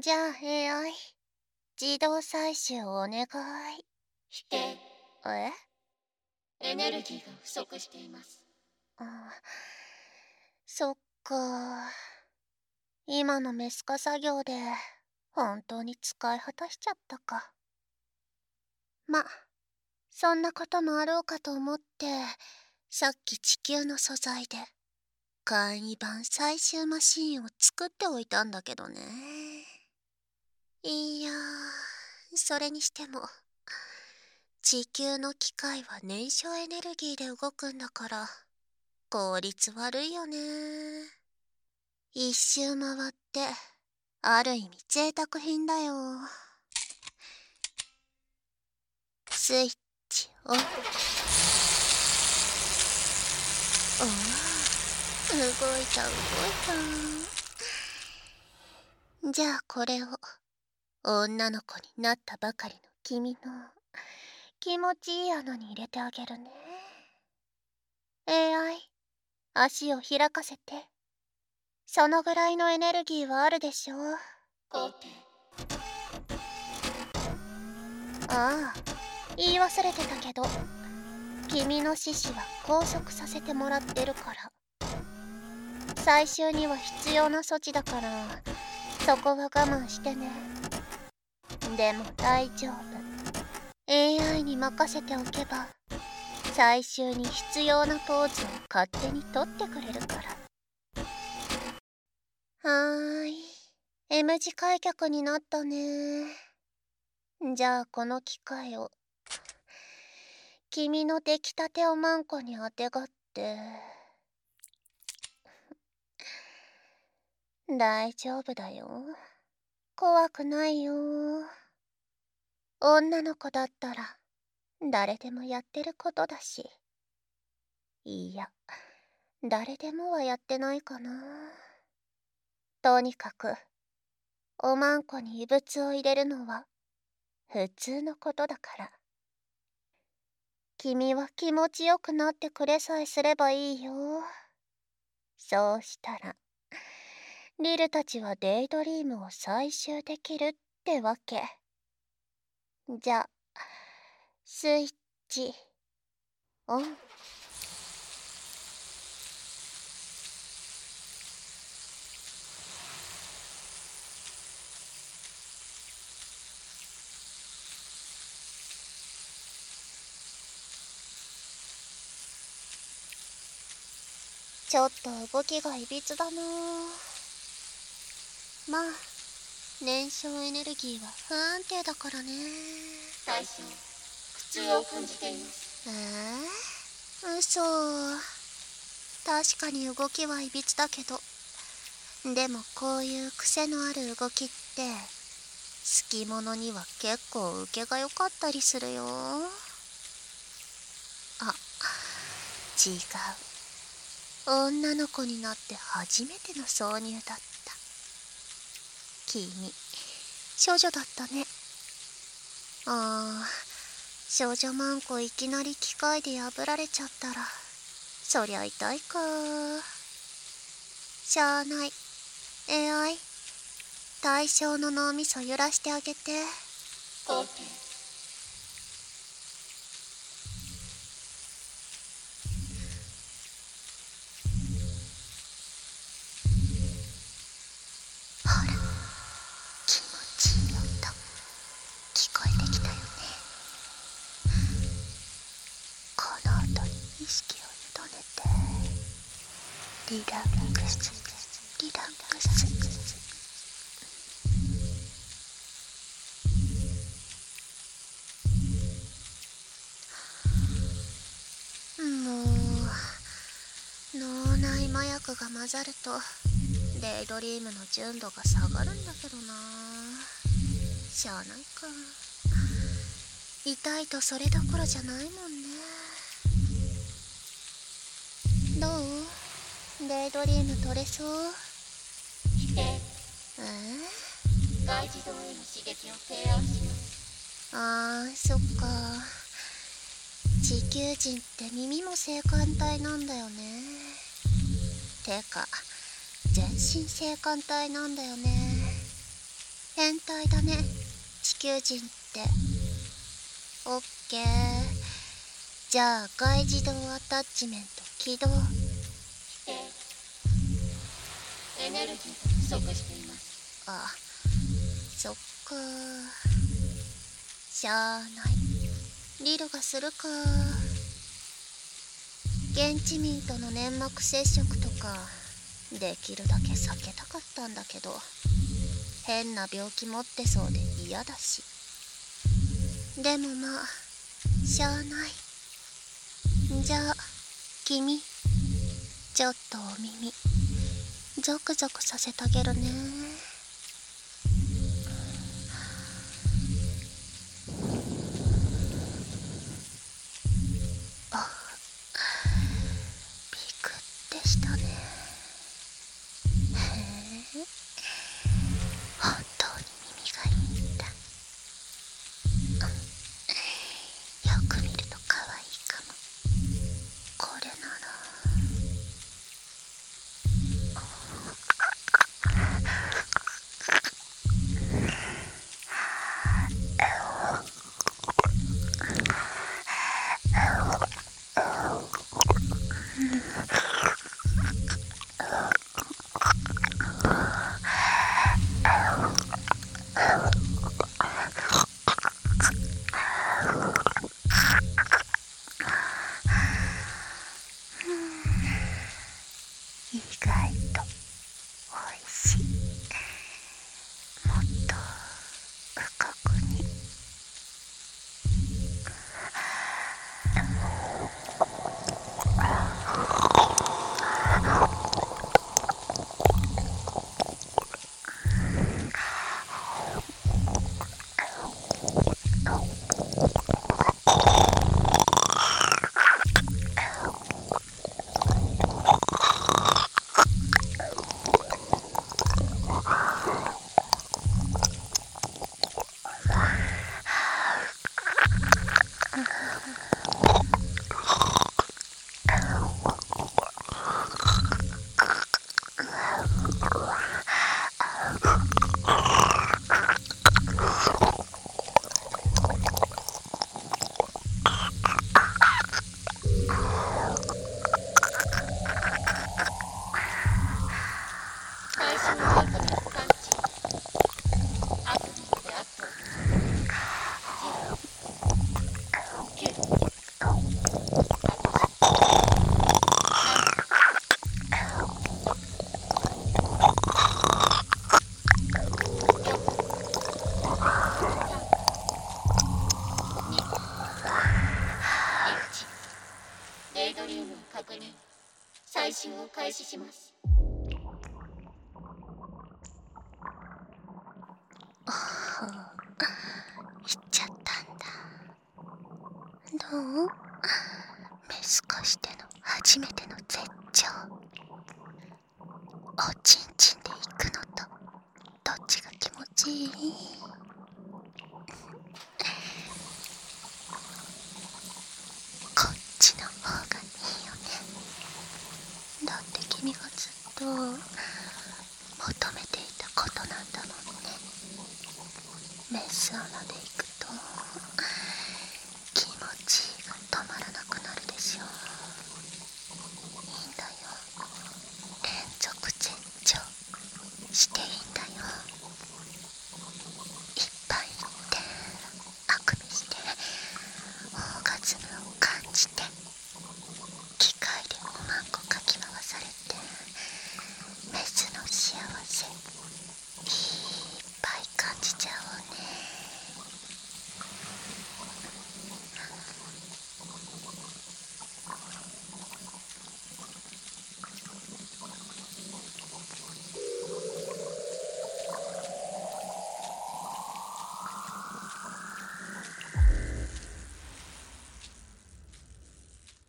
じゃあ AI 自動採集お願い。否定え？エネルギーが不足しています。あそっか。今のメス化作業で本当に使い果たしちゃったか。まそんなこともあろうかと思ってさっき地球の素材で簡易版最終マシーンを作っておいたんだけどねいやそれにしても地球の機械は燃焼エネルギーで動くんだから効率悪いよね一周回ってある意味贅沢品だよスイッチオン。お動いた動いた。じゃあこれを。女の子になったばかりの君の気持ちいい穴に入れてあげるね。AI 足を開かせて。そのぐらいのエネルギーはあるでしょう。ああ言い忘れてたけど君の獅子は拘束させてもらってるから。最終には必要な措置だからそこは我慢してねでも大丈夫。AI に任せておけば最終に必要なポーズを勝手に取ってくれるから。はーい。M 字開脚になったね。じゃあこの機械を君の出来たてをマンコにあてがって。大丈夫だよ。怖くないよ。女の子だったら誰でもやってることだし。いや誰でもはやってないかな。とにかくおまんこに異物を入れるのは普通のことだから。君は気持ちよくなってくれさえすればいいよ。そうしたらリルたちはデイドリームを採集できるってわけ。じゃスイッチ。オン。ちょっと動きがいびつだなまあ燃焼エネルギーは不安定だからね。対象苦痛を感じています。えー、嘘。確かに動きはいびつだけど。でもこういう癖のある動きって好き者には結構受けが良かったりするよ。あ違う。女の子になって初めての挿入だった。君少女だったね。ああ少女マンコいきなり機械で破られちゃったらそりゃ痛いか。しゃあない。AI 対象の脳みそ揺らしてあげて。リラックスリラックスもう脳内麻薬が混ざるとデイドリームの純度が下がるんだけどな。しゃあないか。痛いとそれどころじゃないもんね。どう？デイドリーム取れそう？否定え外自動への刺激を提案します。あーそっか。地球人って耳も性感帯なんだよね。てか全身性感帯なんだよね。変態だね。地球人って。オッケー。じゃあ外自動アタッチメント起動ネルギーが不足していますあそっか。しゃあない。リルがするか。現地民との粘膜接触とか。できるだけ避けたかったんだけど変な病気持ってそうで嫌だし。でもまあしゃあない。じゃあ君。ちょっとお耳。ゾクゾクさせてあげるね。Yes. 開始します。行っちゃったんだ。どう？メス化しての初めての絶頂。おちんちんで行くのとどっちが気持ちいいこっちの方がいいよねだって君がずっと求めていたことなんだもんね。メス穴で行くと気持ちが止まらなくなるでしょいいんだよ連続絶頂していいんだよいっぱい行ってあくびしてオーガズムを感じて機械で5万個かき回されてメスの幸せいっぱい感じちゃおうね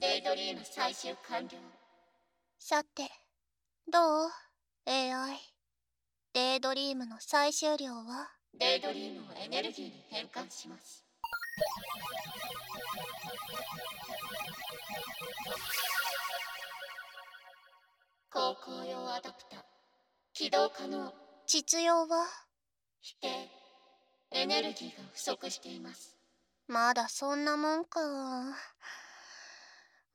デイドリーム最終完了。さてどう？AI デイドリームの最終量は？デイドリームをエネルギーに変換します。航行用アダプタ起動可能。実用は？否定。エネルギーが不足しています。まだそんなもんか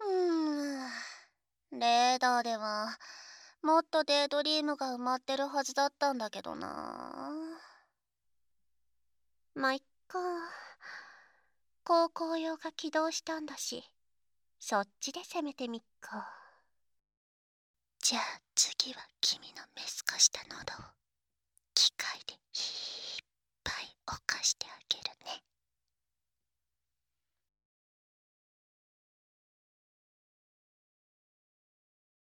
うん。レーダーではもっとデイドリームが埋まってるはずだったんだけどな。まあ、いっか。高校用が起動したんだしそっちで攻めてみっか。じゃあ次は君のメス化した喉を機械でいっぱい犯してあげるね。